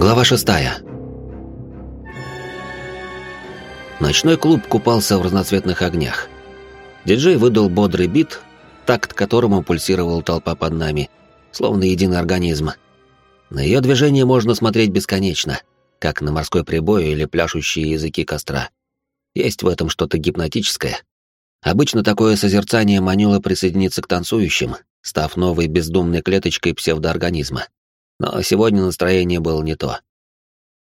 Глава шестая. Ночной клуб купался в разноцветных огнях. Диджей выдал бодрый бит, такт которому пульсировала толпа под нами, словно единый организм. На ее движение можно смотреть бесконечно, как на морской прибой или пляшущие языки костра. Есть в этом что-то гипнотическое. Обычно такое созерцание манило присоединиться к танцующим, став новой бездумной клеточкой псевдоорганизма. Но сегодня настроение было не то.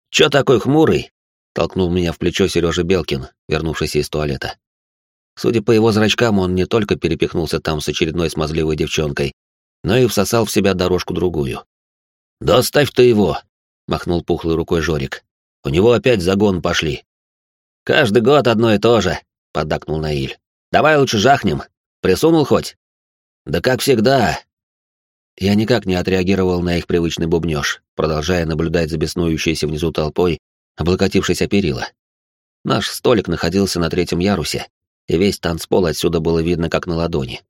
«Чё такой хмурый?» — толкнул меня в плечо Сережа Белкин, вернувшийся из туалета. Судя по его зрачкам, он не только перепихнулся там с очередной смазливой девчонкой, но и всосал в себя дорожку-другую. «Да оставь ты его!» — махнул пухлой рукой Жорик. «У него опять загон пошли». «Каждый год одно и то же», — поддакнул Наиль. «Давай лучше жахнем. Присунул хоть?» «Да как всегда». Я никак не отреагировал на их привычный бубнёж, продолжая наблюдать за беснующейся внизу толпой, облокотившись о перила. Наш столик находился на третьем ярусе, и весь танцпол отсюда было видно как на ладони.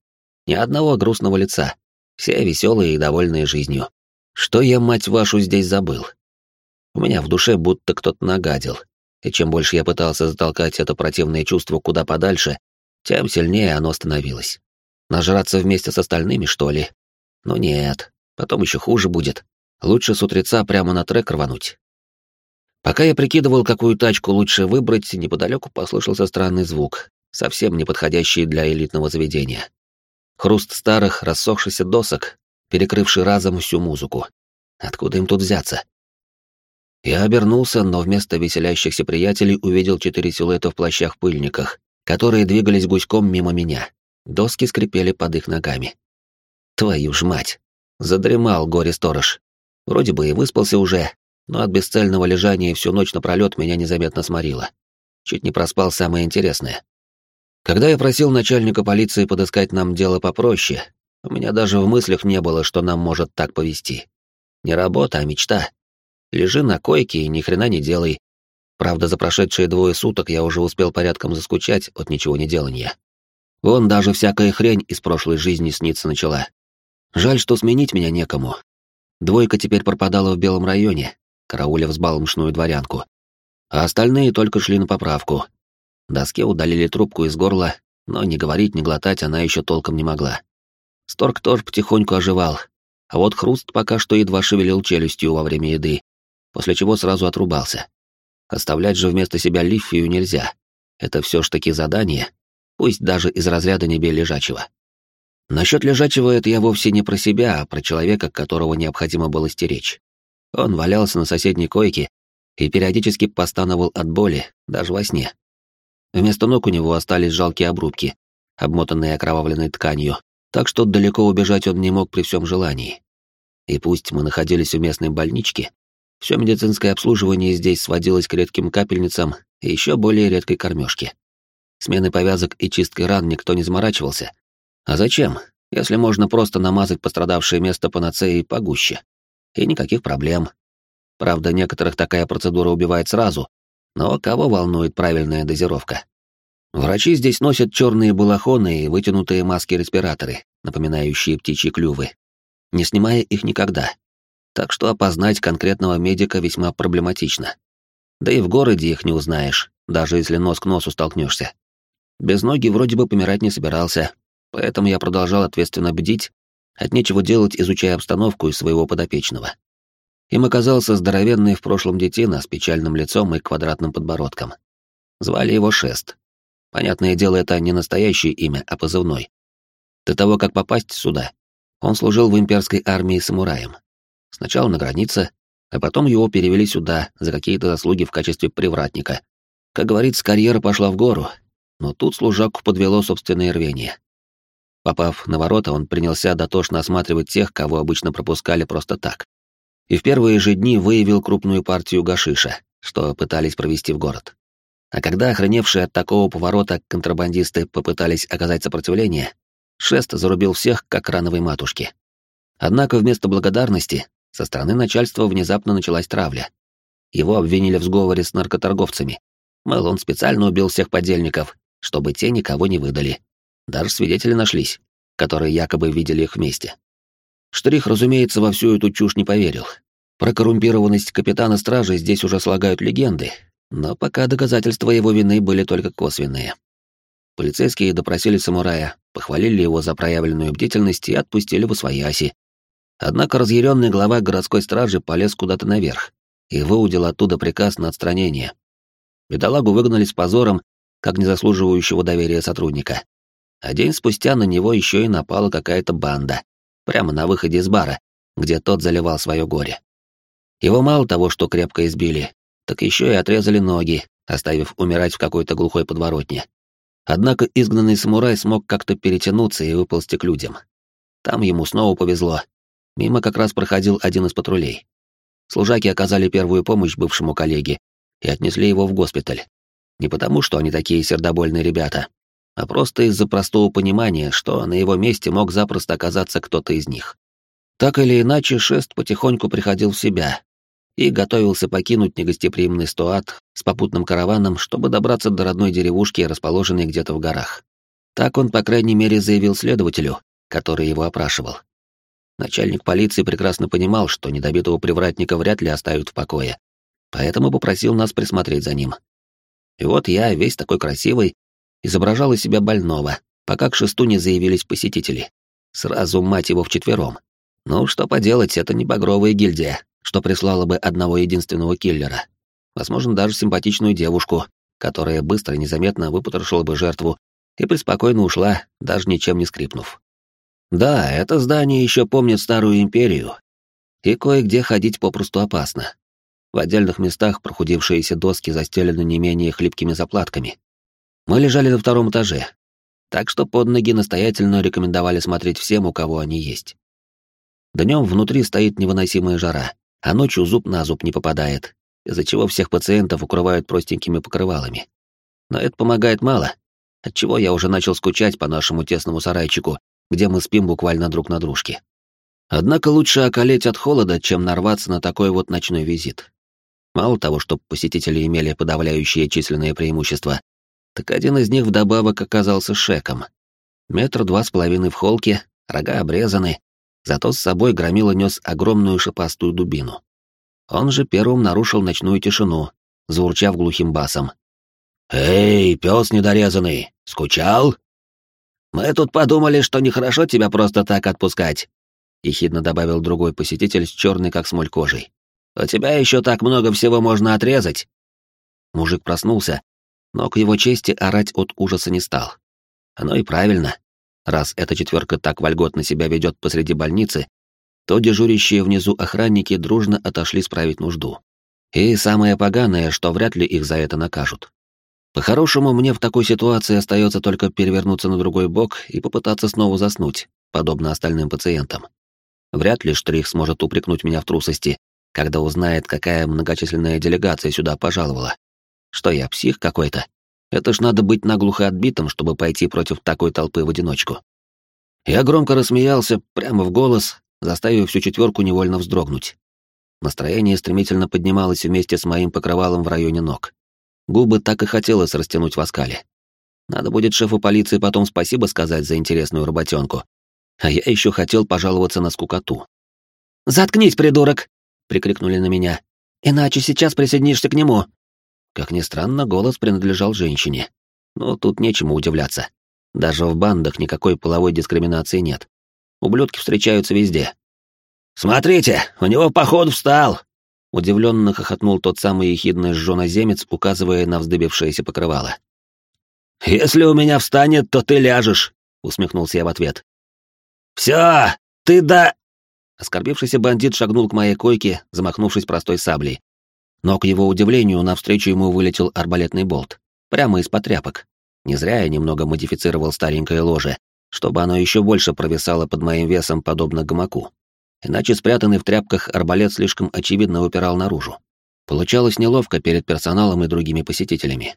Ни одного грустного лица, все веселые и довольные жизнью. Что я, мать вашу, здесь забыл? У меня в душе будто кто-то нагадил, и чем больше я пытался затолкать это противное чувство куда подальше, тем сильнее оно становилось. Нажраться вместе с остальными, что ли? Ну нет, потом еще хуже будет. Лучше с утреца прямо на трек рвануть. Пока я прикидывал, какую тачку лучше выбрать, неподалеку послышался странный звук, совсем не подходящий для элитного заведения. Хруст старых, рассохшихся досок, перекрывший разом всю музыку. Откуда им тут взяться? Я обернулся, но вместо веселящихся приятелей увидел четыре силуэта в плащах-пыльниках, которые двигались гуськом мимо меня. Доски скрипели под их ногами. Твою ж мать! Задремал горе-сторож. Вроде бы и выспался уже, но от бесцельного лежания всю ночь напролёт меня незаметно сморило. Чуть не проспал самое интересное. Когда я просил начальника полиции подыскать нам дело попроще, у меня даже в мыслях не было, что нам может так повести. Не работа, а мечта. Лежи на койке и ни хрена не делай. Правда, за прошедшие двое суток я уже успел порядком заскучать от ничего не делания. Вон даже всякая хрень из прошлой жизни снится начала. Жаль, что сменить меня некому. Двойка теперь пропадала в Белом районе, карауля взбалмошную дворянку. А остальные только шли на поправку. Доске удалили трубку из горла, но ни говорить, ни глотать она еще толком не могла. Сторг тоже потихоньку оживал, а вот хруст пока что едва шевелил челюстью во время еды, после чего сразу отрубался. Оставлять же вместо себя Лиффию нельзя. Это все ж таки задание, пусть даже из разряда небе лежачего. Насчет лежачего это я вовсе не про себя, а про человека, которого необходимо было стеречь. Он валялся на соседней койке и периодически постановал от боли, даже во сне. Вместо ног у него остались жалкие обрубки, обмотанные окровавленной тканью, так что далеко убежать он не мог при всем желании. И пусть мы находились в местной больничке, все медицинское обслуживание здесь сводилось к редким капельницам и еще более редкой кормежке. Смены повязок и чисткой ран никто не заморачивался. А зачем, если можно просто намазать пострадавшее место панацеей погуще? И никаких проблем. Правда, некоторых такая процедура убивает сразу, но кого волнует правильная дозировка? Врачи здесь носят черные балахоны и вытянутые маски-респираторы, напоминающие птичьи клювы, не снимая их никогда так что опознать конкретного медика весьма проблематично. Да и в городе их не узнаешь, даже если нос к носу столкнешься. Без ноги вроде бы помирать не собирался, поэтому я продолжал ответственно бдить, от нечего делать, изучая обстановку и своего подопечного. Им оказался здоровенный в прошлом детина с печальным лицом и квадратным подбородком. Звали его Шест. Понятное дело, это не настоящее имя, а позывной. До того, как попасть сюда, он служил в имперской армии самураем. Сначала на границе, а потом его перевели сюда за какие-то заслуги в качестве привратника. Как говорится, карьера пошла в гору, но тут служаку подвело собственное рвение. Попав на ворота, он принялся дотошно осматривать тех, кого обычно пропускали просто так. И в первые же дни выявил крупную партию гашиша, что пытались провести в город. А когда охреневшие от такого поворота контрабандисты попытались оказать сопротивление, Шест зарубил всех, как рановой матушки. Однако вместо благодарности со стороны начальства внезапно началась травля. Его обвинили в сговоре с наркоторговцами. Мэл, он специально убил всех подельников, чтобы те никого не выдали. Даже свидетели нашлись, которые якобы видели их вместе. Штрих, разумеется, во всю эту чушь не поверил. Про коррумпированность капитана стражи здесь уже слагают легенды, но пока доказательства его вины были только косвенные. Полицейские допросили самурая, похвалили его за проявленную бдительность и отпустили в освояси. Однако разъяренный глава городской стражи полез куда-то наверх и выудил оттуда приказ на отстранение. Бедолагу выгнали с позором, как незаслуживающего доверия сотрудника. А день спустя на него еще и напала какая-то банда, прямо на выходе из бара, где тот заливал свое горе. Его мало того, что крепко избили, так еще и отрезали ноги, оставив умирать в какой-то глухой подворотне. Однако изгнанный самурай смог как-то перетянуться и выползти к людям. Там ему снова повезло. Мимо как раз проходил один из патрулей. Служаки оказали первую помощь бывшему коллеге и отнесли его в госпиталь. Не потому, что они такие сердобольные ребята, а просто из-за простого понимания, что на его месте мог запросто оказаться кто-то из них. Так или иначе, шест потихоньку приходил в себя и готовился покинуть негостеприимный Стоат с попутным караваном, чтобы добраться до родной деревушки, расположенной где-то в горах. Так он, по крайней мере, заявил следователю, который его опрашивал. Начальник полиции прекрасно понимал, что недобитого привратника вряд ли оставят в покое, поэтому попросил нас присмотреть за ним. И вот я, весь такой красивый, изображал из себя больного, пока к шесту не заявились посетители. Сразу мать его вчетвером. Ну, что поделать, это не багровая гильдия, что прислала бы одного единственного киллера. Возможно, даже симпатичную девушку, которая быстро и незаметно выпотрошила бы жертву и преспокойно ушла, даже ничем не скрипнув. Да, это здание еще помнит старую империю, и кое-где ходить попросту опасно. В отдельных местах прохудившиеся доски застелены не менее хлипкими заплатками. Мы лежали на втором этаже, так что под ноги настоятельно рекомендовали смотреть всем, у кого они есть. Днем внутри стоит невыносимая жара, а ночью зуб на зуб не попадает, из-за чего всех пациентов укрывают простенькими покрывалами. Но это помогает мало, отчего я уже начал скучать по нашему тесному сарайчику, где мы спим буквально друг на дружке. Однако лучше околеть от холода, чем нарваться на такой вот ночной визит. Мало того, что посетители имели подавляющее численное преимущество, так один из них вдобавок оказался шеком. Метр два с половиной в холке, рога обрезаны, зато с собой громила нес огромную шипастую дубину. Он же первым нарушил ночную тишину, заурчав глухим басом. «Эй, пес недорезанный, скучал?» «Мы тут подумали, что нехорошо тебя просто так отпускать», — ехидно добавил другой посетитель с черной как смоль кожей. «У тебя еще так много всего можно отрезать». Мужик проснулся, но к его чести орать от ужаса не стал. Оно и правильно. Раз эта четверка так вольготно себя ведет посреди больницы, то дежурящие внизу охранники дружно отошли справить нужду. И самое поганое, что вряд ли их за это накажут. По-хорошему, мне в такой ситуации остается только перевернуться на другой бок и попытаться снова заснуть, подобно остальным пациентам. Вряд ли Штрих сможет упрекнуть меня в трусости, когда узнает, какая многочисленная делегация сюда пожаловала. Что я, псих какой-то? Это ж надо быть наглухо отбитым, чтобы пойти против такой толпы в одиночку. Я громко рассмеялся, прямо в голос, заставив всю четверку невольно вздрогнуть. Настроение стремительно поднималось вместе с моим покрывалом в районе ног. Губы так и хотелось растянуть в оскале. Надо будет шефу полиции потом спасибо сказать за интересную работенку. А я еще хотел пожаловаться на скукоту. «Заткнись, придурок!» — прикрикнули на меня. «Иначе сейчас присоединишься к нему!» Как ни странно, голос принадлежал женщине. Но тут нечему удивляться. Даже в бандах никакой половой дискриминации нет. Ублюдки встречаются везде. «Смотрите, у него поход встал!» Удивленно хохотнул тот самый ехидный жженоземец, указывая на вздыбившееся покрывало. «Если у меня встанет, то ты ляжешь», — усмехнулся я в ответ. «Все, ты да...» Оскорбившийся бандит шагнул к моей койке, замахнувшись простой саблей, но, к его удивлению, навстречу ему вылетел арбалетный болт. Прямо из-под тряпок. Не зря я немного модифицировал старенькое ложе, чтобы оно еще больше провисало под моим весом, подобно гамаку. Иначе спрятанный в тряпках арбалет слишком очевидно упирал наружу. Получалось неловко перед персоналом и другими посетителями.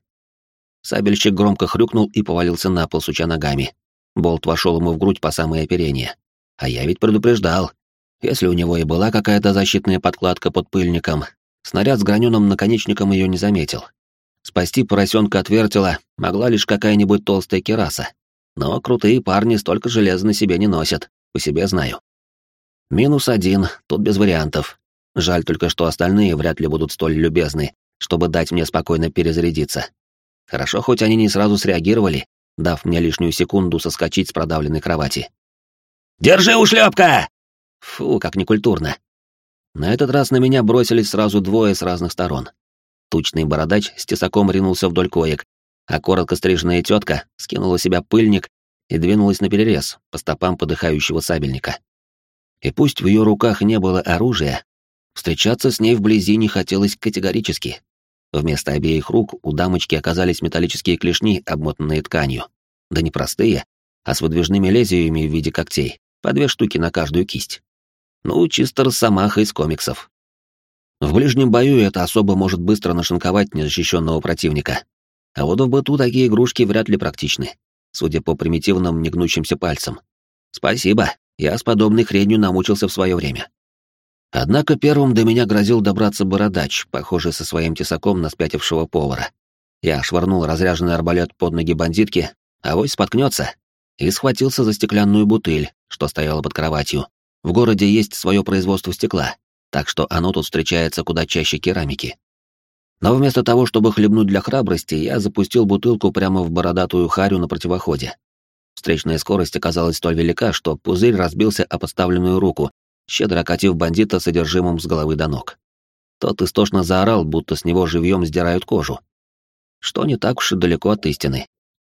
Сабельщик громко хрюкнул и повалился на пол, суча ногами. Болт вошел ему в грудь по самое оперение. А я ведь предупреждал. Если у него и была какая-то защитная подкладка под пыльником, Снаряд с граненым наконечником ее не заметил. Спасти поросенка от вертела могла лишь какая-нибудь толстая кераса. Но крутые парни столько железа на себе не носят, по себе знаю. Минус один, тут без вариантов. Жаль только, что остальные вряд ли будут столь любезны, чтобы дать мне спокойно перезарядиться. Хорошо, хоть они не сразу среагировали, дав мне лишнюю секунду соскочить с продавленной кровати. «Держи, ушлепка!» Фу, как некультурно. На этот раз на меня бросились сразу двое с разных сторон. Тучный бородач с тесаком ринулся вдоль коек, а коротко стриженная тетка скинула себя пыльник и двинулась на перерез по стопам подыхающего сабельника. И пусть в ее руках не было оружия, встречаться с ней вблизи не хотелось категорически. Вместо обеих рук у дамочки оказались металлические клешни, обмотанные тканью. Да не простые, а с выдвижными лезвиями в виде когтей, по две штуки на каждую кисть. Ну, чисто росомаха из комиксов. В ближнем бою это особо может быстро нашинковать незащищенного противника. А вот в быту такие игрушки вряд ли практичны, судя по примитивным негнущимся пальцам. Спасибо, я с подобной хренью намучился в свое время. Однако первым до меня грозил добраться бородач, похожий со своим тесаком на спятившего повара. Я швырнул разряженный арбалет под ноги бандитки, а вось споткнется, и схватился за стеклянную бутыль, что стояла под кроватью. В городе есть свое производство стекла, так что оно тут встречается куда чаще керамики. Но вместо того, чтобы хлебнуть для храбрости, я запустил бутылку прямо в бородатую харю на противоходе. Встречная скорость оказалась столь велика, что пузырь разбился о подставленную руку, щедро окатив бандита содержимым с головы до ног. Тот истошно заорал, будто с него живьем сдирают кожу. Что не так уж и далеко от истины.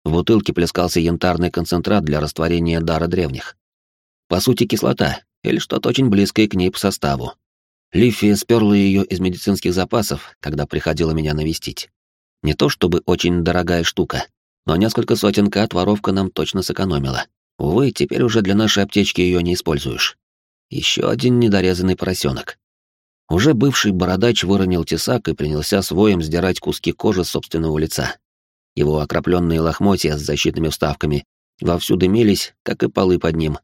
В бутылке плескался янтарный концентрат для растворения дара древних. По сути, кислота, или что-то очень близкое к ней по составу. Лифи сперла ее из медицинских запасов, когда приходила меня навестить. Не то чтобы очень дорогая штука, но несколько сотен кат воровка нам точно сэкономила. Увы, теперь уже для нашей аптечки ее не используешь. Еще один недорезанный поросенок. Уже бывший бородач выронил тесак и принялся своим сдирать куски кожи собственного лица. Его окропленные лохмотья с защитными вставками вовсю дымились, как и полы под ним,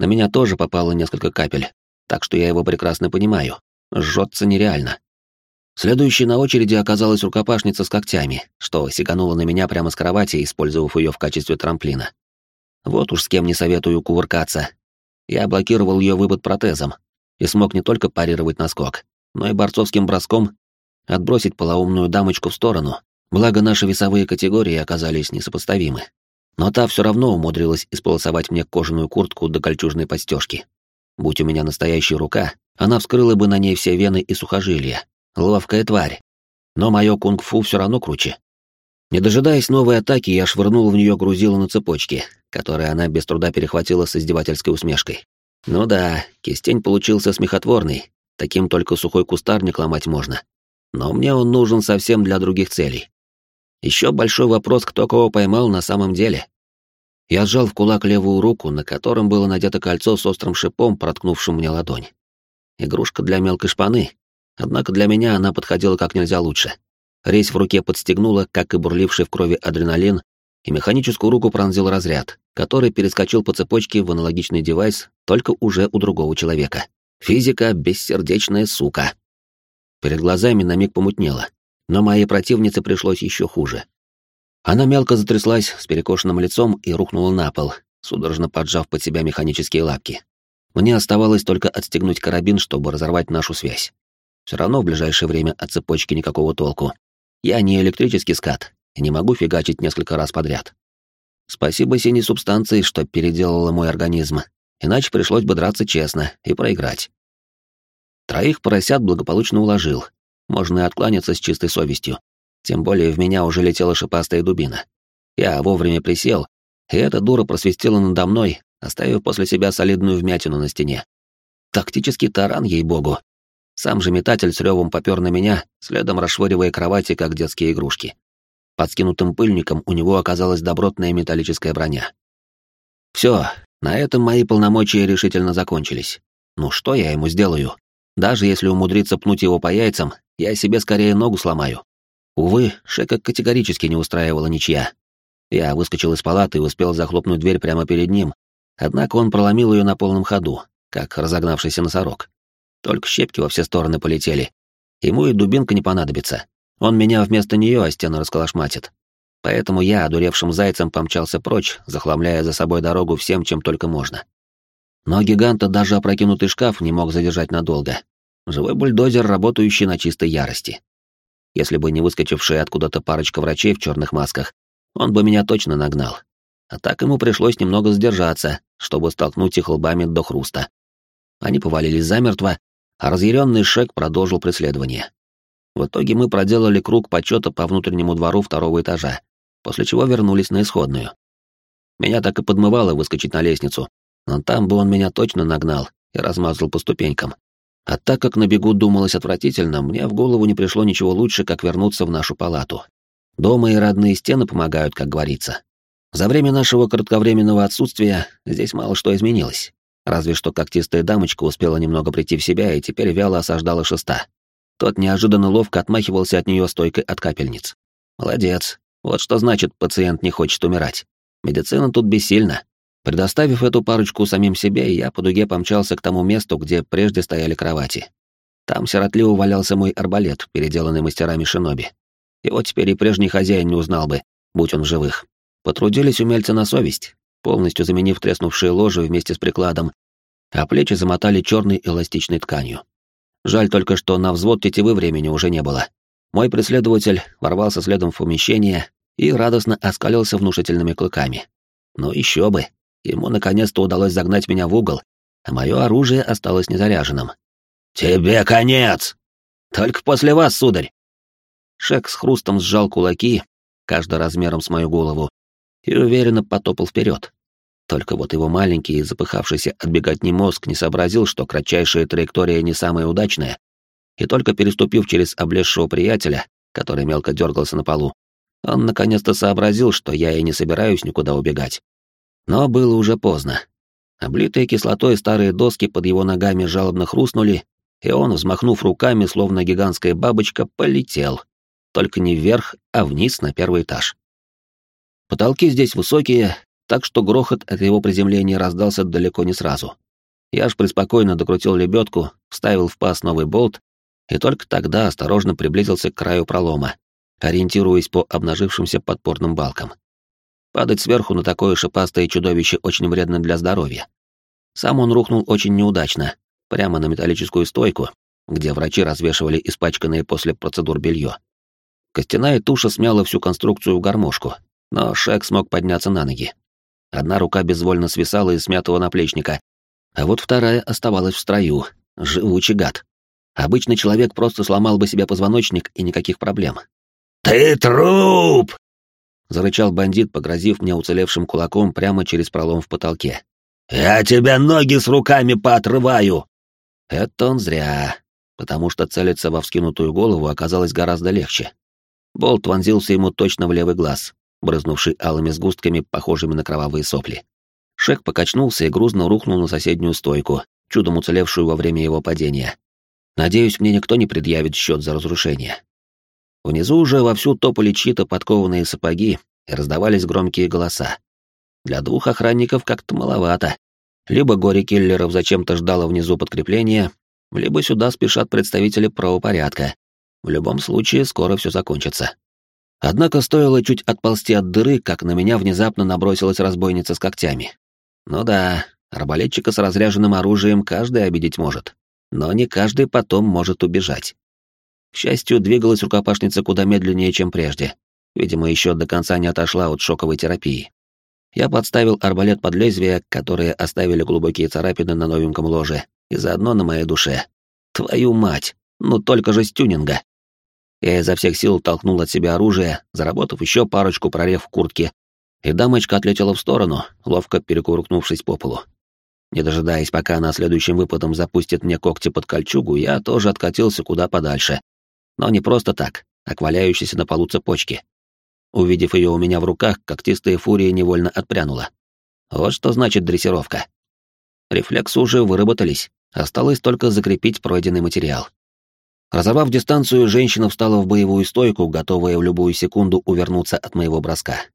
на меня тоже попало несколько капель, так что я его прекрасно понимаю. Жжется нереально. Следующей на очереди оказалась рукопашница с когтями, что сиганула на меня прямо с кровати, использовав ее в качестве трамплина. Вот уж с кем не советую кувыркаться. Я блокировал ее выпад протезом и смог не только парировать наскок, но и борцовским броском отбросить полоумную дамочку в сторону, благо наши весовые категории оказались несопоставимы но та все равно умудрилась исполосовать мне кожаную куртку до кольчужной подстежки. Будь у меня настоящая рука, она вскрыла бы на ней все вены и сухожилия. Ловкая тварь. Но мое кунг-фу все равно круче. Не дожидаясь новой атаки, я швырнул в нее грузило на цепочке, которое она без труда перехватила с издевательской усмешкой. Ну да, кистень получился смехотворный, таким только сухой кустарник ломать можно. Но мне он нужен совсем для других целей. Еще большой вопрос, кто кого поймал на самом деле. Я сжал в кулак левую руку, на котором было надето кольцо с острым шипом, проткнувшим мне ладонь. Игрушка для мелкой шпаны, однако для меня она подходила как нельзя лучше. Резь в руке подстегнула, как и бурливший в крови адреналин, и механическую руку пронзил разряд, который перескочил по цепочке в аналогичный девайс, только уже у другого человека. Физика — бессердечная сука. Перед глазами на миг помутнело но моей противнице пришлось еще хуже. Она мелко затряслась с перекошенным лицом и рухнула на пол, судорожно поджав под себя механические лапки. Мне оставалось только отстегнуть карабин, чтобы разорвать нашу связь. Все равно в ближайшее время от цепочки никакого толку. Я не электрический скат и не могу фигачить несколько раз подряд. Спасибо синей субстанции, что переделала мой организм, иначе пришлось бы драться честно и проиграть. Троих поросят благополучно уложил, можно и откланяться с чистой совестью. Тем более в меня уже летела шипастая дубина. Я вовремя присел, и эта дура просвистела надо мной, оставив после себя солидную вмятину на стене. Тактический таран, ей-богу. Сам же метатель с ревом попер на меня, следом расшвыривая кровати, как детские игрушки. Под скинутым пыльником у него оказалась добротная металлическая броня. Все, на этом мои полномочия решительно закончились. Ну что я ему сделаю? Даже если умудриться пнуть его по яйцам, я себе скорее ногу сломаю. Увы, Шека категорически не устраивала ничья. Я выскочил из палаты и успел захлопнуть дверь прямо перед ним, однако он проломил ее на полном ходу, как разогнавшийся носорог. Только щепки во все стороны полетели. Ему и дубинка не понадобится. Он меня вместо нее о стену расколошматит. Поэтому я, одуревшим зайцем, помчался прочь, захламляя за собой дорогу всем, чем только можно. Но гиганта даже опрокинутый шкаф не мог задержать надолго. Живой бульдозер, работающий на чистой ярости. Если бы не выскочившая откуда-то парочка врачей в черных масках, он бы меня точно нагнал. А так ему пришлось немного сдержаться, чтобы столкнуть их лбами до хруста. Они повалились замертво, а разъяренный Шек продолжил преследование. В итоге мы проделали круг почета по внутреннему двору второго этажа, после чего вернулись на исходную. Меня так и подмывало выскочить на лестницу, но там бы он меня точно нагнал и размазал по ступенькам. А так как на бегу думалось отвратительно, мне в голову не пришло ничего лучше, как вернуться в нашу палату. Дома и родные стены помогают, как говорится. За время нашего кратковременного отсутствия здесь мало что изменилось. Разве что когтистая дамочка успела немного прийти в себя и теперь вяло осаждала шеста. Тот неожиданно ловко отмахивался от нее стойкой от капельниц. Молодец. Вот что значит, пациент не хочет умирать. Медицина тут бессильна. Предоставив эту парочку самим себе, я по дуге помчался к тому месту, где прежде стояли кровати. Там сиротливо валялся мой арбалет, переделанный мастерами шиноби. Его теперь и прежний хозяин не узнал бы, будь он в живых. Потрудились умельцы на совесть, полностью заменив треснувшие ложи вместе с прикладом, а плечи замотали черной эластичной тканью. Жаль только, что на взвод тетивы времени уже не было. Мой преследователь ворвался следом в помещение и радостно оскалился внушительными клыками. Но еще бы, Ему наконец-то удалось загнать меня в угол, а мое оружие осталось незаряженным. «Тебе конец! Только после вас, сударь!» Шек с хрустом сжал кулаки, каждый размером с мою голову, и уверенно потопал вперед. Только вот его маленький и запыхавшийся отбегать не мозг не сообразил, что кратчайшая траектория не самая удачная, и только переступив через облезшего приятеля, который мелко дергался на полу, он наконец-то сообразил, что я и не собираюсь никуда убегать. Но было уже поздно. Облитые кислотой старые доски под его ногами жалобно хрустнули, и он, взмахнув руками, словно гигантская бабочка, полетел. Только не вверх, а вниз на первый этаж. Потолки здесь высокие, так что грохот от его приземления раздался далеко не сразу. Я аж преспокойно докрутил лебедку, вставил в паз новый болт и только тогда осторожно приблизился к краю пролома, ориентируясь по обнажившимся подпорным балкам. Падать сверху на такое шипастое чудовище очень вредно для здоровья. Сам он рухнул очень неудачно, прямо на металлическую стойку, где врачи развешивали испачканное после процедур белье. Костяная туша смяла всю конструкцию в гармошку, но Шек смог подняться на ноги. Одна рука безвольно свисала из смятого наплечника, а вот вторая оставалась в строю, живучий гад. Обычный человек просто сломал бы себе позвоночник и никаких проблем. «Ты труп!» Зарычал бандит, погрозив мне уцелевшим кулаком прямо через пролом в потолке. «Я тебя ноги с руками поотрываю!» Это он зря, потому что целиться во вскинутую голову оказалось гораздо легче. Болт вонзился ему точно в левый глаз, брызнувший алыми сгустками, похожими на кровавые сопли. Шек покачнулся и грузно рухнул на соседнюю стойку, чудом уцелевшую во время его падения. Надеюсь, мне никто не предъявит счет за разрушение. Внизу уже вовсю топали чьи-то подкованные сапоги и раздавались громкие голоса. Для двух охранников как-то маловато. Либо горе киллеров зачем-то ждало внизу подкрепления, либо сюда спешат представители правопорядка. В любом случае, скоро все закончится. Однако стоило чуть отползти от дыры, как на меня внезапно набросилась разбойница с когтями. Ну да, арбалетчика с разряженным оружием каждый обидеть может, но не каждый потом может убежать. К счастью, двигалась рукопашница куда медленнее, чем прежде. Видимо, еще до конца не отошла от шоковой терапии. Я подставил арбалет под лезвие, которые оставили глубокие царапины на новеньком ложе, и заодно на моей душе. Твою мать! Ну только же с тюнинга! Я изо всех сил толкнул от себя оружие, заработав еще парочку прорев в куртке, и дамочка отлетела в сторону, ловко перекуркнувшись по полу. Не дожидаясь, пока она следующим выпадом запустит мне когти под кольчугу, я тоже откатился куда подальше, но не просто так, а к валяющейся на полу цепочке. Увидев ее у меня в руках, когтистая фурия невольно отпрянула. Вот что значит дрессировка. Рефлексы уже выработались, осталось только закрепить пройденный материал. Разорвав дистанцию, женщина встала в боевую стойку, готовая в любую секунду увернуться от моего броска.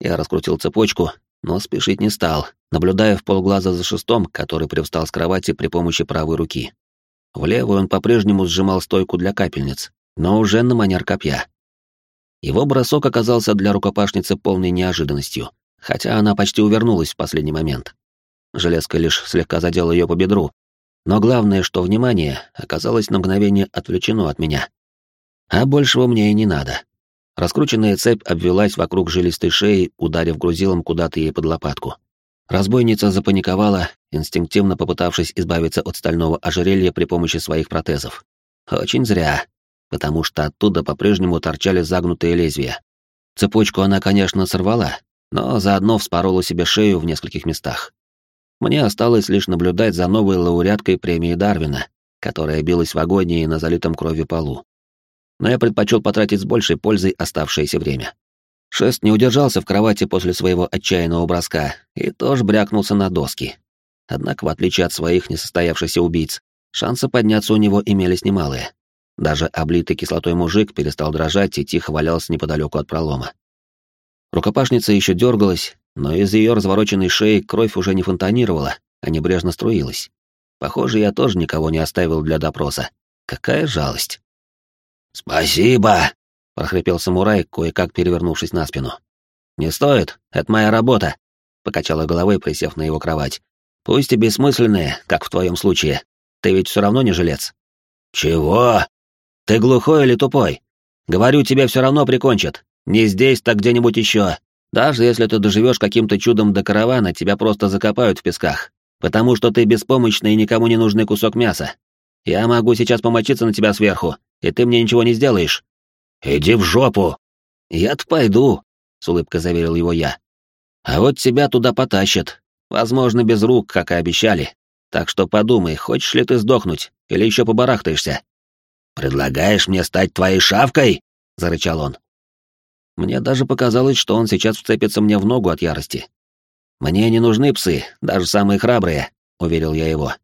Я раскрутил цепочку, но спешить не стал, наблюдая в полглаза за шестом, который привстал с кровати при помощи правой руки. В левую он по-прежнему сжимал стойку для капельниц, но уже на манер копья. Его бросок оказался для рукопашницы полной неожиданностью, хотя она почти увернулась в последний момент. Железка лишь слегка задела ее по бедру, Но главное, что внимание оказалось на мгновение отвлечено от меня. А большего мне и не надо. Раскрученная цепь обвелась вокруг жилистой шеи, ударив грузилом куда-то ей под лопатку. Разбойница запаниковала, инстинктивно попытавшись избавиться от стального ожерелья при помощи своих протезов. Очень зря, потому что оттуда по-прежнему торчали загнутые лезвия. Цепочку она, конечно, сорвала, но заодно вспорола себе шею в нескольких местах. Мне осталось лишь наблюдать за новой лауреаткой премии Дарвина, которая билась в агонии на залитом кровью полу. Но я предпочел потратить с большей пользой оставшееся время. Шест не удержался в кровати после своего отчаянного броска и тоже брякнулся на доски. Однако, в отличие от своих несостоявшихся убийц, шансы подняться у него имелись немалые. Даже облитый кислотой мужик перестал дрожать и тихо валялся неподалеку от пролома. Рукопашница еще дергалась, но из ее развороченной шеи кровь уже не фонтанировала, а небрежно струилась. Похоже, я тоже никого не оставил для допроса. Какая жалость. «Спасибо!» — прохрипел самурай, кое-как перевернувшись на спину. «Не стоит, это моя работа», — покачала головой, присев на его кровать. «Пусть и бессмысленные, как в твоем случае. Ты ведь все равно не жилец». «Чего?» «Ты глухой или тупой? Говорю, тебя все равно прикончат. Не здесь, так где-нибудь еще. Даже если ты доживешь каким-то чудом до каравана, тебя просто закопают в песках. Потому что ты беспомощный и никому не нужный кусок мяса. Я могу сейчас помочиться на тебя сверху, и ты мне ничего не сделаешь». «Иди в жопу!» «Я-то пойду», — с улыбкой заверил его я. «А вот тебя туда потащат. Возможно, без рук, как и обещали. Так что подумай, хочешь ли ты сдохнуть, или еще побарахтаешься?» «Предлагаешь мне стать твоей шавкой?» — зарычал он. Мне даже показалось, что он сейчас вцепится мне в ногу от ярости. «Мне не нужны псы, даже самые храбрые», — уверил я его.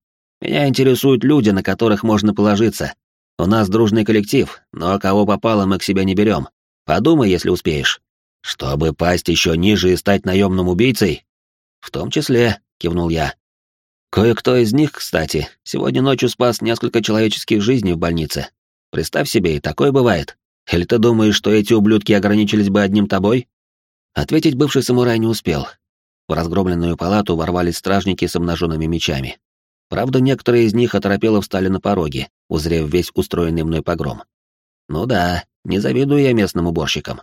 «Меня интересуют люди, на которых можно положиться. У нас дружный коллектив, но кого попало мы к себе не берем. Подумай, если успеешь». «Чтобы пасть еще ниже и стать наемным убийцей?» «В том числе», — кивнул я. «Кое-кто из них, кстати, сегодня ночью спас несколько человеческих жизней в больнице. Представь себе, и такое бывает. Или ты думаешь, что эти ублюдки ограничились бы одним тобой?» Ответить бывший самурай не успел. В разгромленную палату ворвались стражники с обнаженными мечами. Правда, некоторые из них оторопело встали на пороге, узрев весь устроенный мной погром. Ну да, не завидую я местным уборщикам.